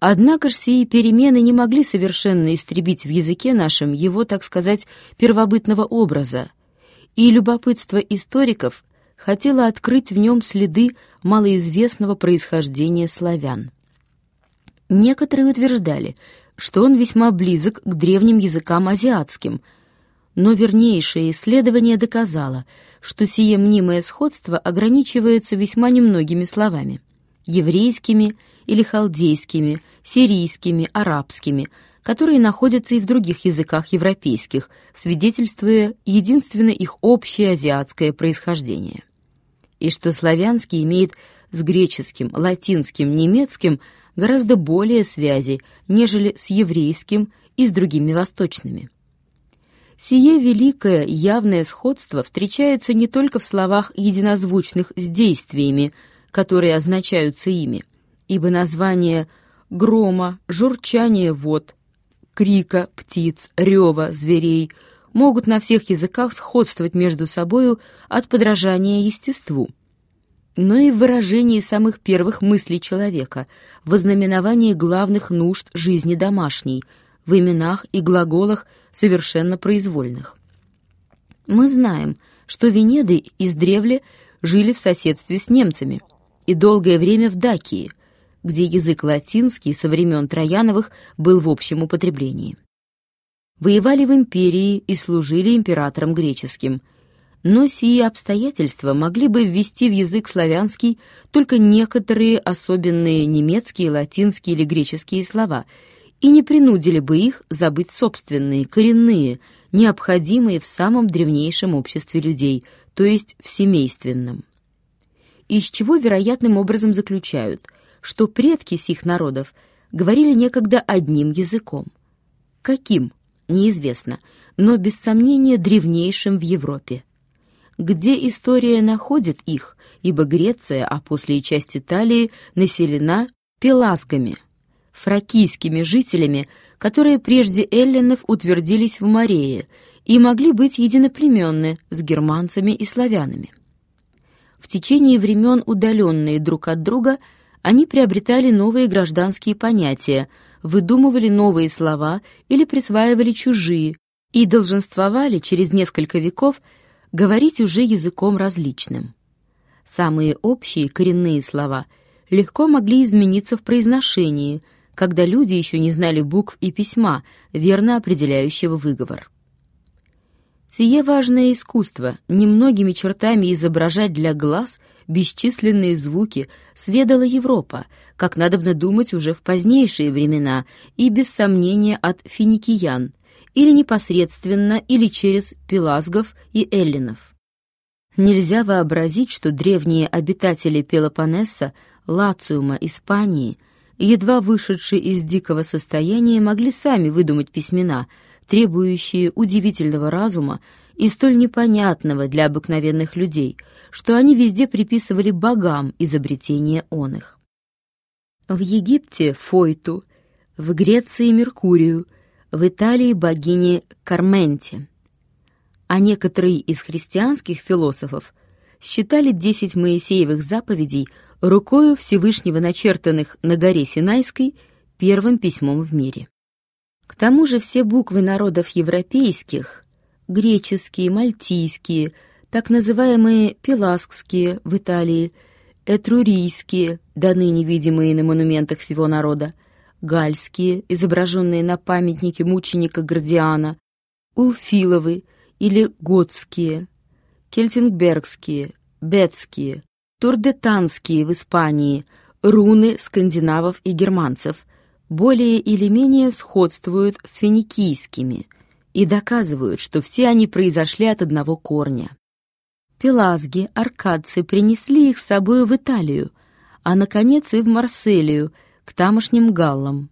Однако ж сии перемены не могли совершенно истребить в языке нашем его, так сказать, первобытного образа, и любопытство историков хотело открыть в нем следы малоизвестного происхождения славян. Некоторые утверждали, что он весьма близок к древним языкам азиатским, но вернейшее исследование доказало, что сие мнимое сходство ограничивается весьма немногими словами — еврейскими или халдейскими, сирийскими, арабскими, которые находятся и в других языках европейских, свидетельствуя единственно их общее азиатское происхождение. И что славянский имеет с греческим, латинским, немецким гораздо более связи, нежели с еврейским и с другими восточными. Сие великое явное сходство встречается не только в словах единозвучных с действиями, которые означаются ими, ибо название грома, журчание вод, крика птиц, рева зверей могут на всех языках сходствовать между собою от подражания естеству, но и в выражении самых первых мыслей человека, в ознаменовании главных нужд жизни домашней, в именах и глаголах совершенно произвольных. Мы знаем, что Венеды издревле жили в соседстве с немцами и долгое время в Дакии – где язык латинский со времен Трояновых был в общем употреблении. Воевали в империи и служили императором греческим, но сии обстоятельства могли бы ввести в язык славянский только некоторые особенные немецкие, латинские или греческие слова и не принудили бы их забыть собственные, коренные, необходимые в самом древнейшем обществе людей, то есть в семейственном. Из чего вероятным образом заключают – что предки сих народов говорили некогда одним языком. Каким? Неизвестно, но без сомнения древнейшим в Европе. Где история находит их, ибо Греция, а после и часть Италии, населена пелазгами, фракийскими жителями, которые прежде эллинов утвердились в Морее и могли быть единоплеменны с германцами и славянами. В течение времен удаленные друг от друга – они приобретали новые гражданские понятия, выдумывали новые слова или присваивали чужие и долженствовали через несколько веков говорить уже языком различным. Самые общие коренные слова легко могли измениться в произношении, когда люди еще не знали букв и письма, верно определяющего выговор. Сие важное искусство, немногими чертами изображать для глаз бесчисленные звуки, сведала Европа, как надобно думать уже в позднейшие времена и без сомнения от финикиян, или непосредственно, или через пелазгов и эллинов. Нельзя вообразить, что древние обитатели Пелопоннеса, Лациума, Испании, едва вышедшие из дикого состояния, могли сами выдумать письмена — требующие удивительного разума и столь непонятного для обыкновенных людей, что они везде приписывали богам изобретение он их. В Египте — Фойту, в Греции — Меркурию, в Италии — богине Карменте. А некоторые из христианских философов считали десять Моисеевых заповедей рукою Всевышнего начертанных на горе Синайской первым письмом в мире. К тому же все буквы народов европейских, греческие, мальтийские, так называемые пеласкские в Италии, этрурийские, до ныне видимые на монументах всего народа, гальские, изображенные на памятнике мученика Градиана, улфиловы или готские, кельтингбергские, бетские, турдетанские в Испании, руны скандинавов и германцев, более или менее сходствуют с финикийскими и доказывают, что все они произошли от одного корня. Пелазги, аркадцы принесли их с собой в Италию, а, наконец, и в Марселию, к тамошним галлам.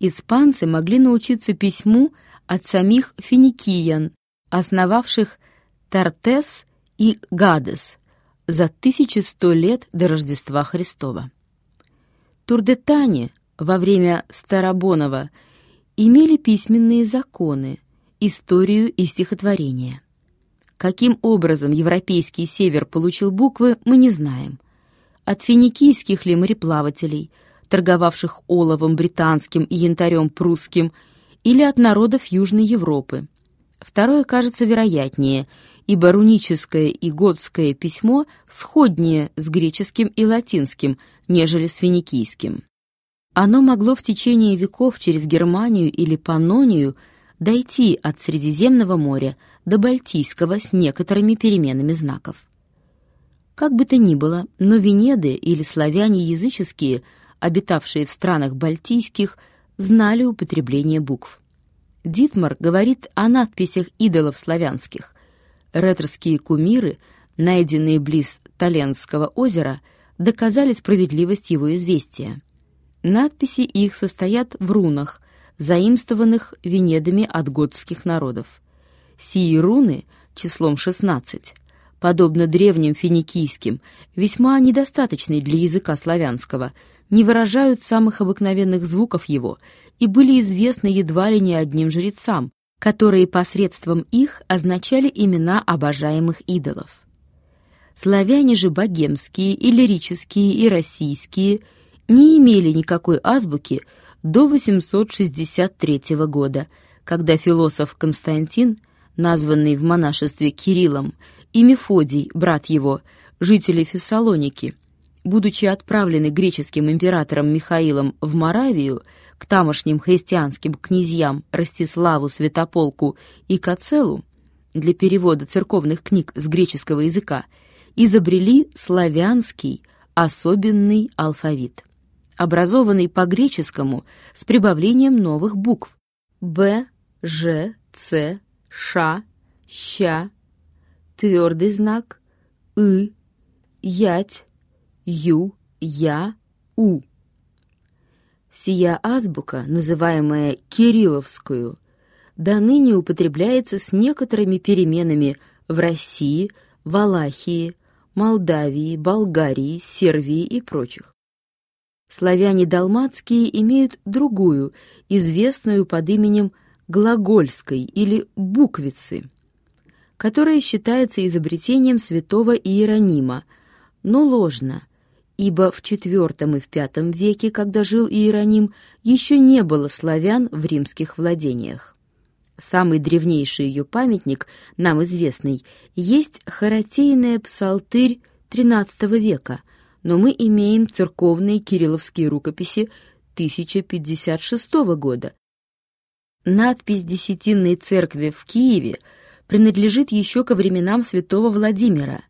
Испанцы могли научиться письму от самих финикиян, основавших Тартес и Гадес за 1100 лет до Рождества Христова. Турдетане, во время Старобонова имели письменные законы, историю и стихотворение. Каким образом европейский север получил буквы, мы не знаем. От финикийских ли мореплавателей, торговавших оловом британским и янтарем прусским, или от народов Южной Европы. Второе кажется вероятнее, ибо руническое и готское письмо сходнее с греческим и латинским, нежели с финикийским. Оно могло в течение веков через Германию или Паннонию дойти от Средиземного моря до Балтийского с некоторыми переменами знаков. Как бы то ни было, но Венеды или славяне языческие, обитавшие в странах балтийских, знали употребление букв. Дитмар говорит о надписях идолов славянских. Реторские кумиры, найденные близ Таленского озера, доказали справедливость его известия. Надписи их состоят в рунах, заимствованных венедами от готских народов. Сии руны числом 16, подобно древним финикийским, весьма недостаточны для языка славянского, не выражают самых обыкновенных звуков его и были известны едва ли не одним жрецам, которые посредством их означали имена обожаемых идолов. Славяне же богемские и лирические и российские не имели никакой азбуки до 863 года, когда философ Константин, названный в монашестве Кириллом, и Мефодий, брат его, жители Фессалоники, будучи отправлены греческим императором Михаилом в Моравию к тамошним христианским князьям Ростиславу Святополку и Кацелу для перевода церковных книг с греческого языка, изобрели славянский особенный алфавит, образованный по-греческому с прибавлением новых букв Б, Ж, Ц, Ш, Щ, твердый знак «ы», «ять», «ю», «я», «у». Сия азбука, называемая Кирилловскую, до ныне употребляется с некоторыми переменами в России, Валахии, Молдавии, Болгарии, Сербии и прочих. Славяне далматские имеют другую, известную под именем глагольской или буквицы, которая считается изобретением святого Иеронима, но ложно, ибо в IV и в V веке, когда жил Иероним, еще не было славян в римских владениях. Самый древнейший ее памятник, нам известный, есть Харатейная псалтырь XIII века, но мы имеем церковные кирилловские рукописи 1056 года, Надпись Десятинной церкви в Киеве принадлежит еще ко временам святого Владимира.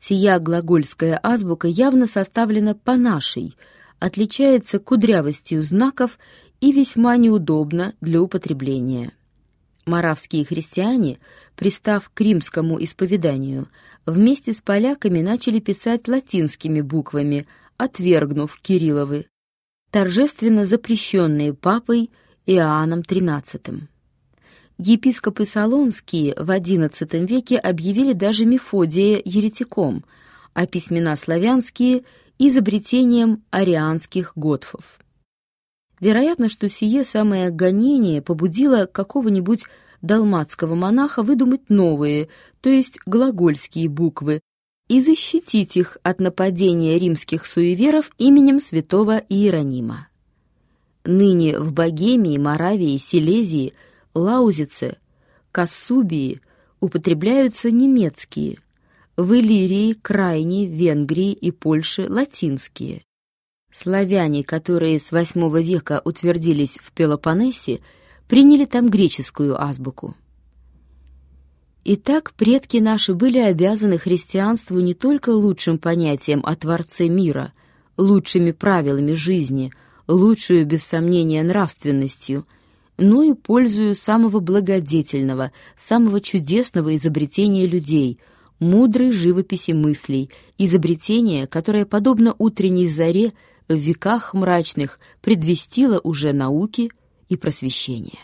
Сия глагольская азбука явно составлена по нашей, отличается кудрявостью знаков и весьма неудобна для употребления. Моравские христиане, пристав к римскому исповеданию, вместе с поляками начали писать латинскими буквами, отвергнув Кирилловы, торжественно запрещенные папой Иоанном XIII. Епископы Солонские в XI веке объявили даже Мефодия еретиком, а письмена славянские — изобретением арианских готфов. Вероятно, что сие самое гонение побудило какого-нибудь далматского монаха выдумать новые, то есть глагольские буквы, и защитить их от нападения римских суеверов именем святого Иеронима. Ныне в Богемии, Моравии, Силезии, Лаузице, Кассубии употребляются немецкие, в Иллирии, Крайне, Венгрии и Польше латинские. Славяне, которые с VIII века утвердились в Пелопоннесе, приняли там греческую азбуку. Итак, предки наши были обязаны христианству не только лучшим понятием о Творце мира, лучшими правилами жизни – лучшую, без сомнения, нравственностью, но и пользую самого благодетельного, самого чудесного изобретения людей, мудрой живописи мыслей, изобретения, которое, подобно утренней заре, в веках мрачных предвестило уже науки и просвещение.